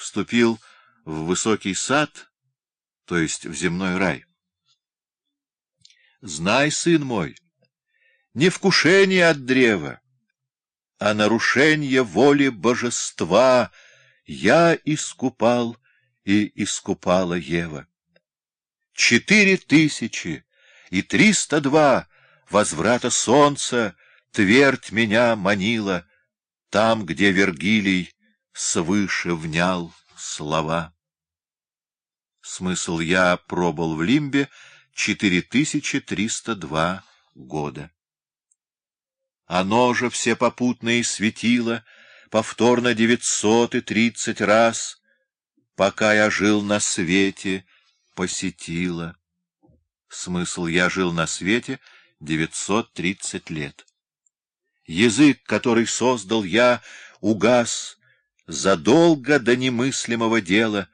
вступил в высокий сад, то есть в земной рай. Знай, сын мой, не вкушение от древа, а нарушение воли божества я искупал и искупала Ева. Четыре тысячи и триста два возврата солнца твердь меня манила, там, где Вергилий свыше внял слова. Смысл я пробыл в Лимбе 4302 года. Оно же все попутные светило повторно девятьсот и тридцать раз, пока я жил на свете, посетила. Смысл я жил на свете девятьсот тридцать лет. Язык, который создал я, угас задолго до немыслимого дела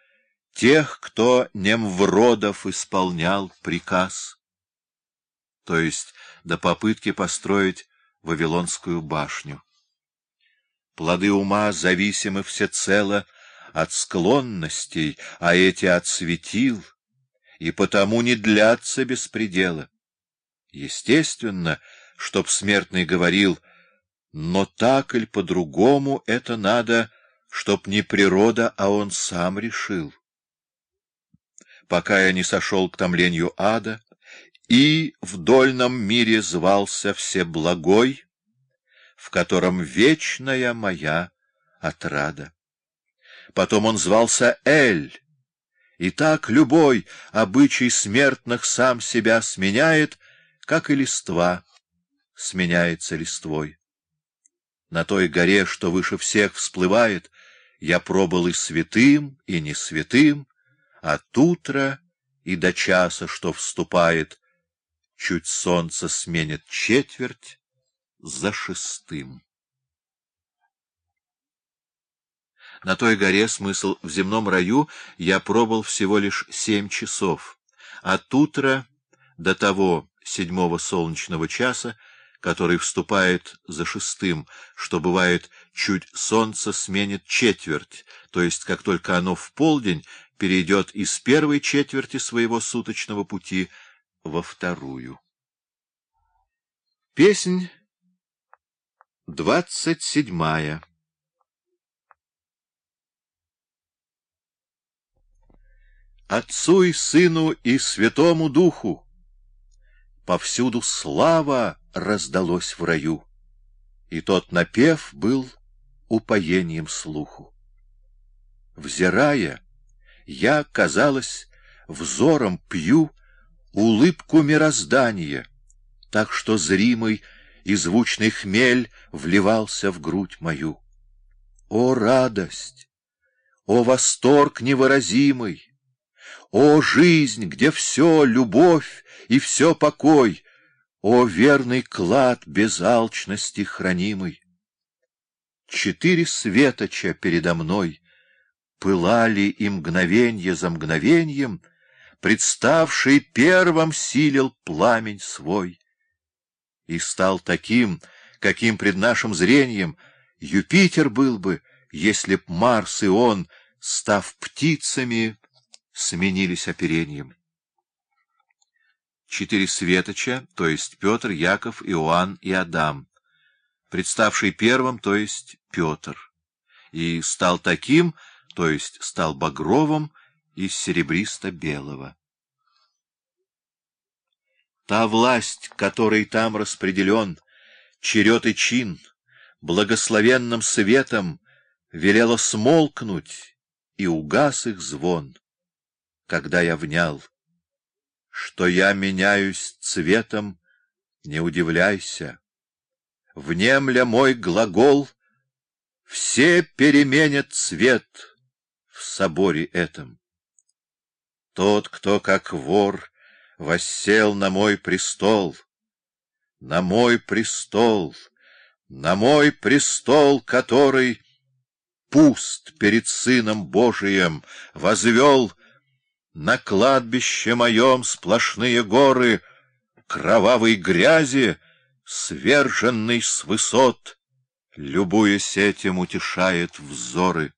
тех, кто немвродов исполнял приказ, то есть до попытки построить Вавилонскую башню. Плоды ума зависимы всецело от склонностей, а эти от светил, и потому не длятся без предела. Естественно, чтоб смертный говорил, но так или по-другому это надо чтоб не природа, а он сам решил. Пока я не сошел к томлению ада, и в дольном мире звался Всеблагой, в котором вечная моя отрада. Потом он звался Эль, и так любой обычай смертных сам себя сменяет, как и листва сменяется листвой. На той горе, что выше всех всплывает, я пробыл и святым, и не святым, от утра и до часа, что вступает, чуть солнце сменит четверть за шестым. На той горе смысл в земном раю я пробыл всего лишь семь часов. От утра до того седьмого солнечного часа который вступает за шестым, что бывает чуть солнце сменит четверть, то есть как только оно в полдень перейдет из первой четверти своего суточного пути во вторую. Песнь двадцать седьмая Отцу и Сыну и Святому Духу повсюду слава раздалось в раю, и тот напев был упоением слуху. Взирая, я, казалось, взором пью улыбку мироздания, так что зримый и звучный хмель вливался в грудь мою. О, радость! О, восторг невыразимый! О, жизнь, где все любовь и все покой! О, верный клад без алчности хранимый! Четыре светоча передо мной пылали и мгновенье за мгновеньем, представший первым силил пламень свой. И стал таким, каким пред нашим зрением Юпитер был бы, если б Марс и он, став птицами, сменились оперением четыре светоча, то есть Петр, Яков, Иоанн и Адам, представший первым, то есть Петр, и стал таким, то есть стал багровым из серебристо-белого. Та власть, которой там распределен, черед и чин, благословенным светом велела смолкнуть, и угас их звон, когда я внял — что я меняюсь цветом, не удивляйся. Внемля мой глагол, все переменят цвет в соборе этом. Тот, кто как вор воссел на мой престол, на мой престол, на мой престол, который пуст перед Сыном Божиим, возвел — на кладбище моем сплошные горы Кровавой грязи, сверженной с высот, Любуясь этим, утешает взоры.